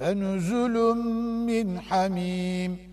فنزل من حميم